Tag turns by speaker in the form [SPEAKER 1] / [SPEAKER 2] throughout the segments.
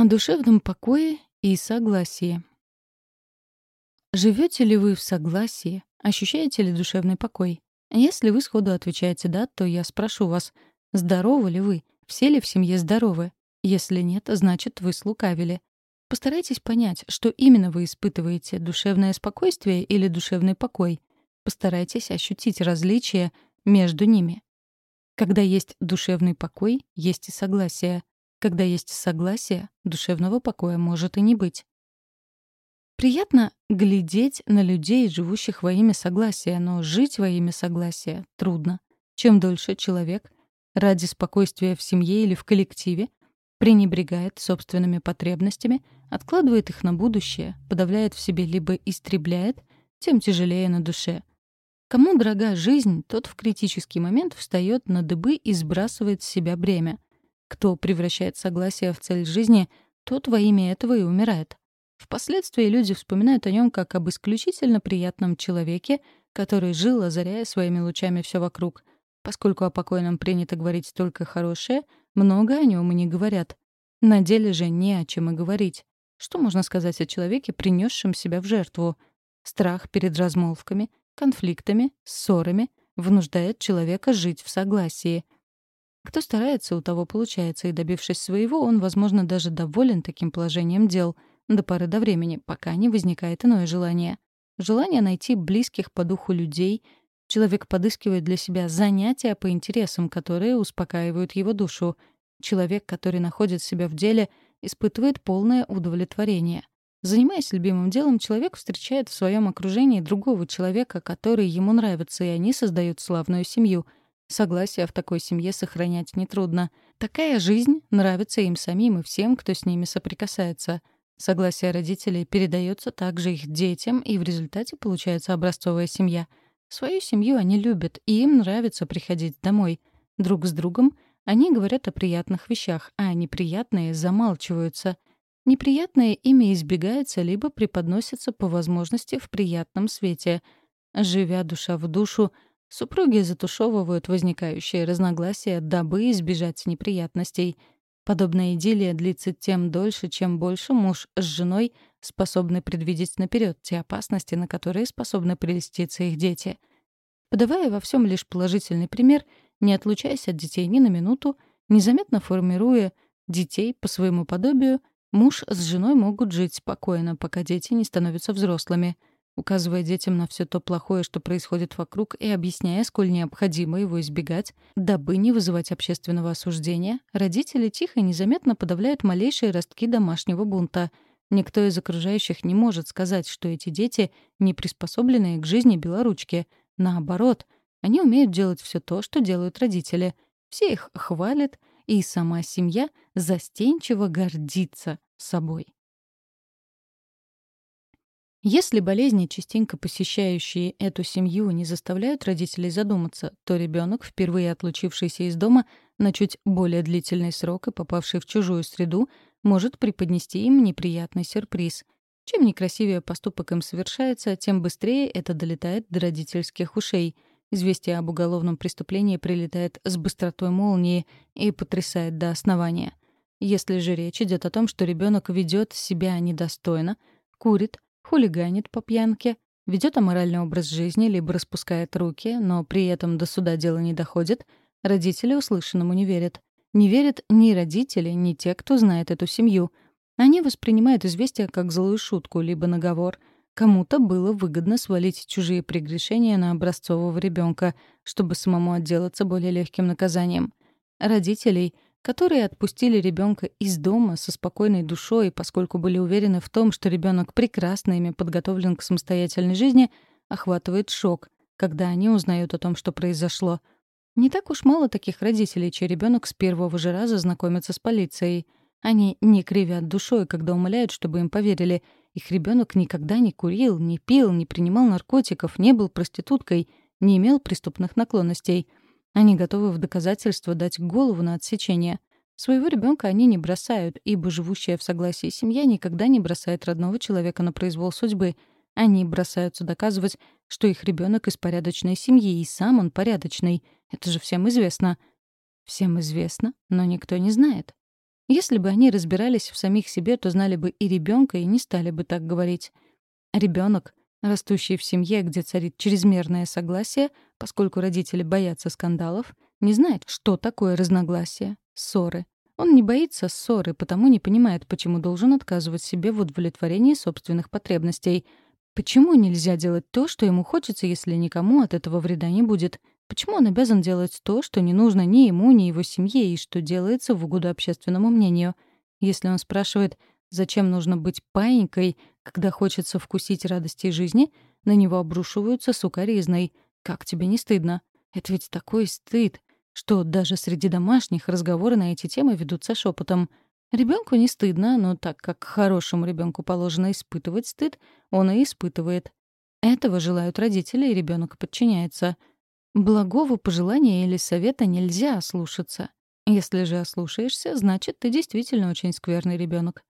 [SPEAKER 1] О душевном покое и согласии. Живете ли вы в согласии? Ощущаете ли душевный покой? Если вы сходу отвечаете «да», то я спрошу вас, здоровы ли вы? Все ли в семье здоровы? Если нет, значит, вы слукавили. Постарайтесь понять, что именно вы испытываете — душевное спокойствие или душевный покой. Постарайтесь ощутить различия между ними. Когда есть душевный покой, есть и согласие. Когда есть согласие, душевного покоя может и не быть. Приятно глядеть на людей, живущих во имя согласия, но жить во имя согласия трудно. Чем дольше человек ради спокойствия в семье или в коллективе пренебрегает собственными потребностями, откладывает их на будущее, подавляет в себе либо истребляет, тем тяжелее на душе. Кому дорога жизнь, тот в критический момент встает на дыбы и сбрасывает с себя бремя. Кто превращает согласие в цель жизни, тот во имя этого и умирает. Впоследствии люди вспоминают о нем как об исключительно приятном человеке, который жил, озаряя своими лучами все вокруг. Поскольку о покойном принято говорить только хорошее, много о нем и не говорят. На деле же не о чем и говорить. Что можно сказать о человеке, принесшем себя в жертву? Страх перед размолвками, конфликтами, ссорами вынуждает человека жить в согласии — кто старается, у того получается, и добившись своего, он, возможно, даже доволен таким положением дел до поры до времени, пока не возникает иное желание. Желание найти близких по духу людей. Человек подыскивает для себя занятия по интересам, которые успокаивают его душу. Человек, который находит себя в деле, испытывает полное удовлетворение. Занимаясь любимым делом, человек встречает в своем окружении другого человека, который ему нравится, и они создают славную семью — Согласие в такой семье сохранять нетрудно. Такая жизнь нравится им самим и всем, кто с ними соприкасается. Согласие родителей передается также их детям, и в результате получается образцовая семья. Свою семью они любят, и им нравится приходить домой. Друг с другом они говорят о приятных вещах, а неприятные замалчиваются. Неприятное ими избегается либо преподносится по возможности в приятном свете. Живя душа в душу — Супруги затушевывают возникающие разногласия, дабы избежать неприятностей. Подобная идиллия длится тем дольше, чем больше муж с женой способны предвидеть наперед те опасности, на которые способны прелеститься их дети. Подавая во всем лишь положительный пример, не отлучаясь от детей ни на минуту, незаметно формируя детей по своему подобию, муж с женой могут жить спокойно, пока дети не становятся взрослыми — указывая детям на все то плохое, что происходит вокруг, и объясняя, сколь необходимо его избегать, дабы не вызывать общественного осуждения, родители тихо и незаметно подавляют малейшие ростки домашнего бунта. Никто из окружающих не может сказать, что эти дети не приспособленные к жизни белоручки. Наоборот, они умеют делать все то, что делают родители. Все их хвалят, и сама семья застенчиво гордится собой. Если болезни, частенько посещающие эту семью, не заставляют родителей задуматься, то ребенок, впервые отлучившийся из дома на чуть более длительный срок и попавший в чужую среду, может преподнести им неприятный сюрприз. Чем некрасивее поступок им совершается, тем быстрее это долетает до родительских ушей. Известие об уголовном преступлении прилетает с быстротой молнии и потрясает до основания. Если же речь идет о том, что ребенок ведет себя недостойно, курит, хулиганит по пьянке, ведет аморальный образ жизни либо распускает руки, но при этом до суда дело не доходит, родители услышанному не верят. Не верят ни родители, ни те, кто знает эту семью. Они воспринимают известие как злую шутку, либо наговор. Кому-то было выгодно свалить чужие прегрешения на образцового ребенка, чтобы самому отделаться более легким наказанием. Родителей — которые отпустили ребенка из дома со спокойной душой, поскольку были уверены в том, что ребенок прекрасно ими подготовлен к самостоятельной жизни, охватывает шок, когда они узнают о том, что произошло. Не так уж мало таких родителей, чей ребенок с первого же раза знакомится с полицией. Они не кривят душой, когда умоляют, чтобы им поверили. Их ребенок никогда не курил, не пил, не принимал наркотиков, не был проституткой, не имел преступных наклонностей — они готовы в доказательство дать голову на отсечение. Своего ребенка они не бросают, ибо живущая в согласии семья никогда не бросает родного человека на произвол судьбы. Они бросаются доказывать, что их ребенок из порядочной семьи, и сам он порядочный. Это же всем известно. Всем известно, но никто не знает. Если бы они разбирались в самих себе, то знали бы и ребенка, и не стали бы так говорить. Ребенок, растущий в семье, где царит чрезмерное согласие, поскольку родители боятся скандалов, не знает, что такое разногласия, ссоры. Он не боится ссоры, потому не понимает, почему должен отказывать себе в удовлетворении собственных потребностей. Почему нельзя делать то, что ему хочется, если никому от этого вреда не будет? Почему он обязан делать то, что не нужно ни ему, ни его семье, и что делается в угоду общественному мнению? Если он спрашивает, зачем нужно быть паинькой, когда хочется вкусить радости жизни, на него обрушиваются сукоризной. Как тебе не стыдно? Это ведь такой стыд, что даже среди домашних разговоры на эти темы ведутся шепотом. Ребенку не стыдно, но так как хорошему ребенку положено испытывать стыд, он и испытывает. Этого желают родители, и ребенок подчиняется — Благого пожелания или совета нельзя ослушаться. Если же ослушаешься, значит, ты действительно очень скверный ребенок.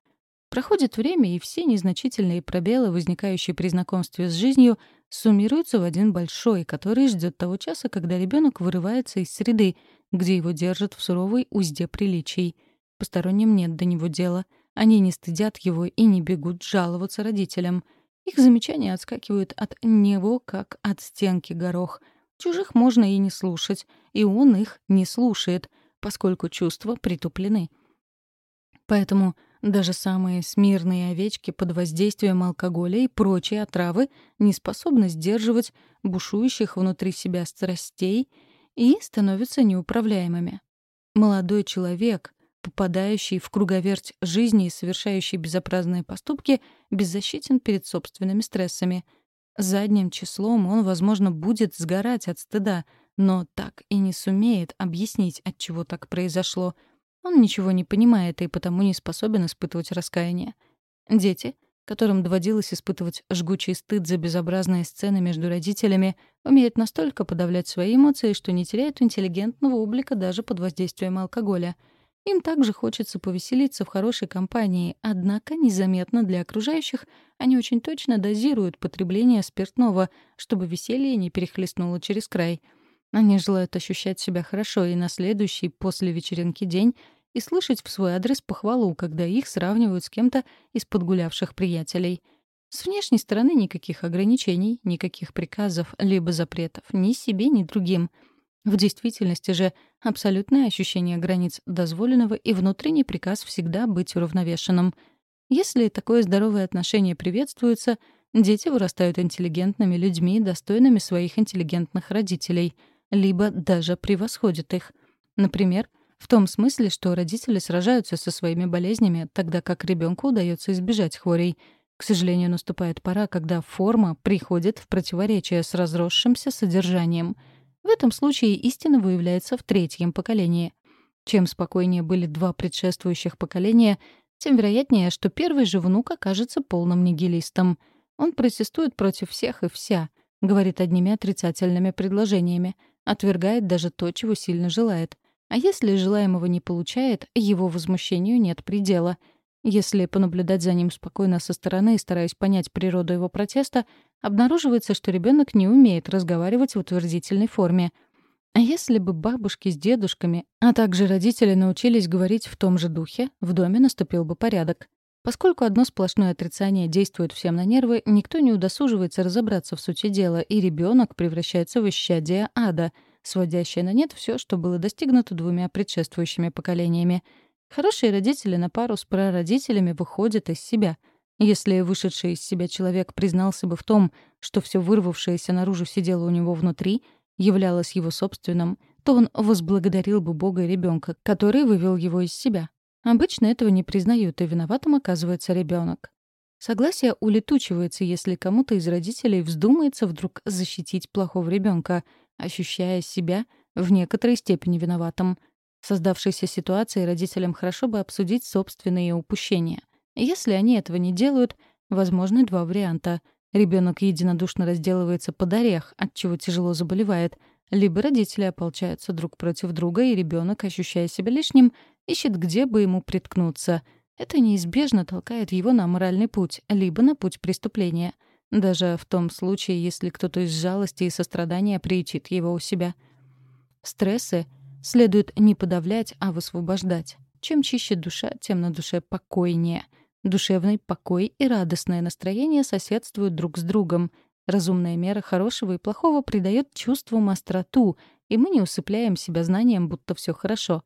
[SPEAKER 1] Проходит время, и все незначительные пробелы, возникающие при знакомстве с жизнью, суммируются в один большой, который ждет того часа, когда ребенок вырывается из среды, где его держат в суровой узде приличий. Посторонним нет до него дела. Они не стыдят его и не бегут жаловаться родителям. Их замечания отскакивают от него, как от стенки горох — Чужих можно и не слушать, и он их не слушает, поскольку чувства притуплены. Поэтому даже самые смирные овечки под воздействием алкоголя и прочей отравы не способны сдерживать бушующих внутри себя страстей и становятся неуправляемыми. Молодой человек, попадающий в круговерть жизни и совершающий безобразные поступки, беззащитен перед собственными стрессами — Задним числом он, возможно, будет сгорать от стыда, но так и не сумеет объяснить, от чего так произошло. Он ничего не понимает и потому не способен испытывать раскаяние. Дети, которым доводилось испытывать жгучий стыд за безобразные сцены между родителями, умеют настолько подавлять свои эмоции, что не теряют интеллигентного облика даже под воздействием алкоголя — им также хочется повеселиться в хорошей компании, однако незаметно для окружающих они очень точно дозируют потребление спиртного, чтобы веселье не перехлестнуло через край. Они желают ощущать себя хорошо и на следующий после вечеринки день и слышать в свой адрес похвалу, когда их сравнивают с кем-то из подгулявших приятелей. С внешней стороны никаких ограничений, никаких приказов либо запретов ни себе, ни другим — в действительности же абсолютное ощущение границ дозволенного и внутренний приказ всегда быть уравновешенным. Если такое здоровое отношение приветствуется, дети вырастают интеллигентными людьми, достойными своих интеллигентных родителей, либо даже превосходят их. Например, в том смысле, что родители сражаются со своими болезнями, тогда как ребенку удается избежать хворей. К сожалению, наступает пора, когда форма приходит в противоречие с разросшимся содержанием — в этом случае истина выявляется в третьем поколении. Чем спокойнее были два предшествующих поколения, тем вероятнее, что первый же внук окажется полным нигилистом. Он протестует против всех и вся, говорит одними отрицательными предложениями, отвергает даже то, чего сильно желает. А если желаемого не получает, его возмущению нет предела — если понаблюдать за ним спокойно со стороны и стараясь понять природу его протеста, обнаруживается, что ребенок не умеет разговаривать в утвердительной форме. А если бы бабушки с дедушками, а также родители научились говорить в том же духе, в доме наступил бы порядок. Поскольку одно сплошное отрицание действует всем на нервы, никто не удосуживается разобраться в сути дела, и ребенок превращается в исчадие ада, сводящее на нет все, что было достигнуто двумя предшествующими поколениями — Хорошие родители на пару с прародителями выходят из себя. Если вышедший из себя человек признался бы в том, что все вырвавшееся наружу сидело у него внутри, являлось его собственным, то он возблагодарил бы Бога и ребенка, который вывел его из себя. Обычно этого не признают, и виноватым оказывается ребенок. Согласие улетучивается, если кому-то из родителей вздумается вдруг защитить плохого ребенка, ощущая себя в некоторой степени виноватым. В создавшейся ситуации родителям хорошо бы обсудить собственные упущения. Если они этого не делают, возможны два варианта. Ребенок единодушно разделывается под орех, от чего тяжело заболевает, либо родители ополчаются друг против друга, и ребенок, ощущая себя лишним, ищет, где бы ему приткнуться. Это неизбежно толкает его на моральный путь, либо на путь преступления. Даже в том случае, если кто-то из жалости и сострадания приютит его у себя. Стрессы — следует не подавлять, а высвобождать. Чем чище душа, тем на душе покойнее. Душевный покой и радостное настроение соседствуют друг с другом. Разумная мера хорошего и плохого придает чувствам остроту, и мы не усыпляем себя знанием, будто все хорошо.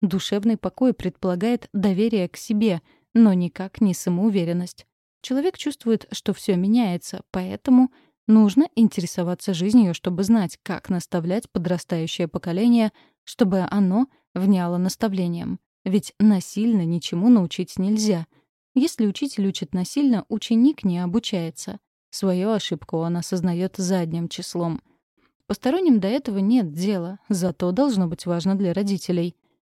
[SPEAKER 1] Душевный покой предполагает доверие к себе, но никак не самоуверенность. Человек чувствует, что все меняется, поэтому нужно интересоваться жизнью, чтобы знать, как наставлять подрастающее поколение, чтобы оно вняло наставлением. Ведь насильно ничему научить нельзя. Если учитель учит насильно, ученик не обучается. Свою ошибку он осознает задним числом. Посторонним до этого нет дела, зато должно быть важно для родителей.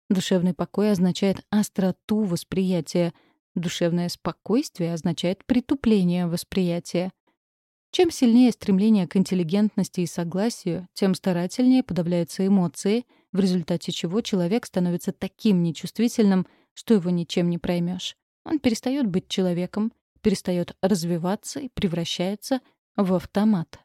[SPEAKER 1] Душевный покой означает остроту восприятия — Душевное спокойствие означает притупление восприятия. Чем сильнее стремление к интеллигентности и согласию, тем старательнее подавляются эмоции, в результате чего человек становится таким нечувствительным, что его ничем не проймешь. Он перестает быть человеком, перестает развиваться и превращается в автомат.